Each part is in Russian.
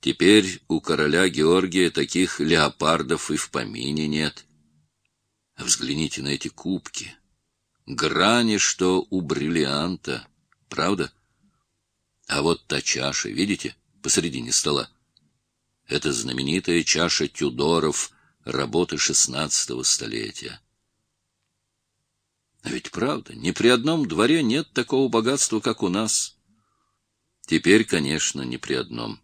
Теперь у короля Георгия таких леопардов и в помине нет. Взгляните на эти кубки. Грани, что у бриллианта. Правда? А вот та чаша, видите, посередине стола. Это знаменитая чаша Тюдоров работы шестнадцатого столетия. А ведь правда, ни при одном дворе нет такого богатства, как у нас. Теперь, конечно, ни при одном.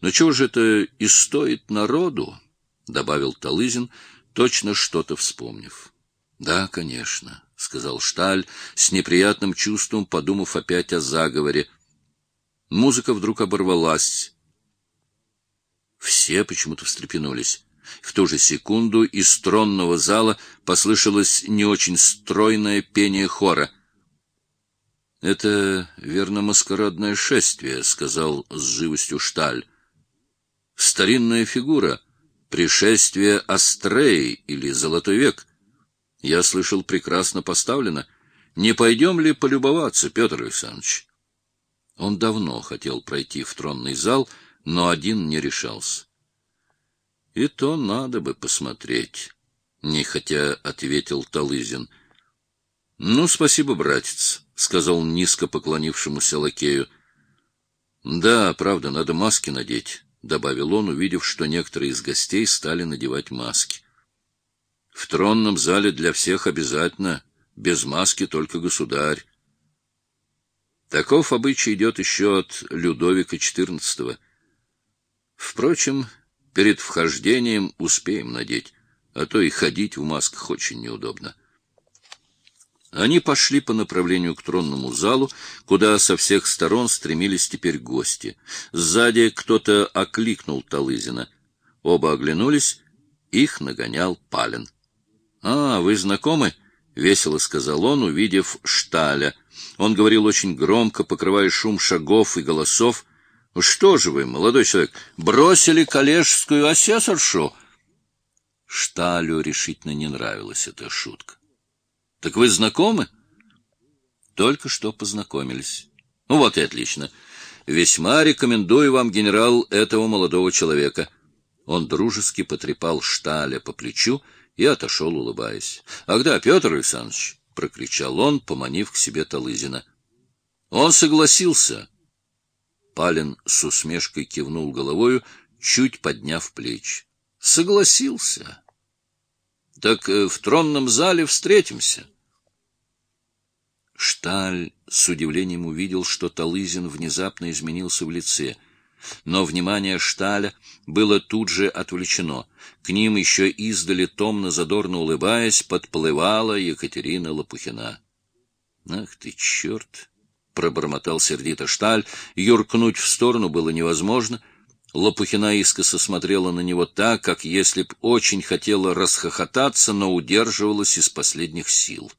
Но чего же это и стоит народу? — добавил Талызин, точно что-то вспомнив. — Да, конечно, — сказал Шталь, с неприятным чувством подумав опять о заговоре. Музыка вдруг оборвалась. Все почему-то встрепенулись. В ту же секунду из тронного зала послышалось не очень стройное пение хора. — Это, верно, маскарадное шествие, — сказал с живостью Шталь. — Старинная фигура, пришествие Астреи или Золотой век. Я слышал, прекрасно поставлено. Не пойдем ли полюбоваться, Петр Александрович? Он давно хотел пройти в тронный зал, но один не решался. — И то надо бы посмотреть, — нехотя ответил Талызин. — Ну, спасибо, братец, — сказал низко поклонившемуся лакею. — Да, правда, надо маски надеть, — добавил он, увидев, что некоторые из гостей стали надевать маски. — В тронном зале для всех обязательно, без маски только государь. Таков обычай идет еще от Людовика XIV. Впрочем, Перед вхождением успеем надеть, а то и ходить в масках очень неудобно. Они пошли по направлению к тронному залу, куда со всех сторон стремились теперь гости. Сзади кто-то окликнул Талызина. Оба оглянулись, их нагонял Палин. — А, вы знакомы? — весело сказал он, увидев Шталя. Он говорил очень громко, покрывая шум шагов и голосов, — Что же вы, молодой человек, бросили коллежскую асессоршу? Шталю решительно не нравилась эта шутка. — Так вы знакомы? — Только что познакомились. — Ну вот и отлично. Весьма рекомендую вам, генерал, этого молодого человека. Он дружески потрепал Шталя по плечу и отошел, улыбаясь. — Ах да, Петр Александрович! — прокричал он, поманив к себе Талызина. Он согласился. Палин с усмешкой кивнул головою, чуть подняв плечи. Согласился. Так э, в тронном зале встретимся. Шталь с удивлением увидел, что Талызин внезапно изменился в лице. Но внимание Шталя было тут же отвлечено. К ним еще издали, томно-задорно улыбаясь, подплывала Екатерина Лопухина. — Ах ты, черт! — пробормотал сердито Шталь. Юркнуть в сторону было невозможно. Лопухина искоса смотрела на него так, как если б очень хотела расхохотаться, но удерживалась из последних сил.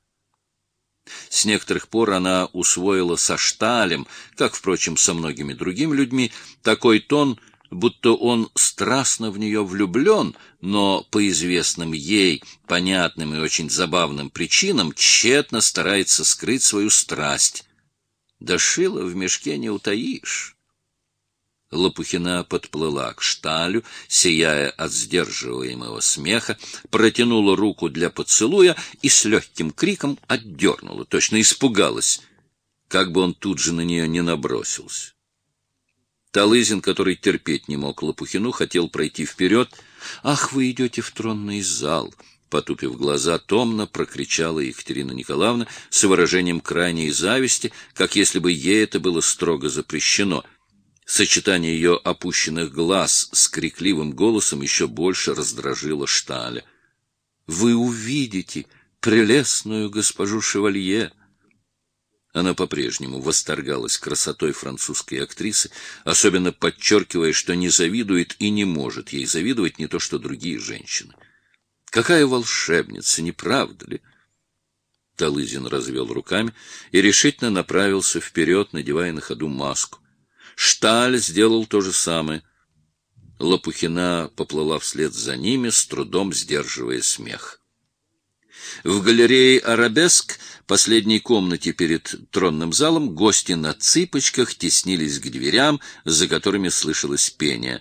С некоторых пор она усвоила со Шталем, как, впрочем, со многими другими людьми, такой тон, будто он страстно в нее влюблен, но по известным ей, понятным и очень забавным причинам тщетно старается скрыть свою страсть да шило в мешке не утаишь. Лопухина подплыла к шталю, сияя от сдерживаемого смеха, протянула руку для поцелуя и с легким криком отдернула, точно испугалась, как бы он тут же на нее не набросился. Талызин, который терпеть не мог Лопухину, хотел пройти вперед. «Ах, вы идете в тронный зал!» потупив глаза, томно прокричала Екатерина Николаевна с выражением крайней зависти, как если бы ей это было строго запрещено. Сочетание ее опущенных глаз с крикливым голосом еще больше раздражило Шталя. — Вы увидите прелестную госпожу Шевалье! Она по-прежнему восторгалась красотой французской актрисы, особенно подчеркивая, что не завидует и не может ей завидовать не то что другие женщины. Какая волшебница, не правда ли? Талызин развел руками и решительно направился вперед, надевая на ходу маску. Шталь сделал то же самое. Лопухина поплыла вслед за ними, с трудом сдерживая смех. В галерее «Арабеск», последней комнате перед тронным залом, гости на цыпочках теснились к дверям, за которыми слышалось пение.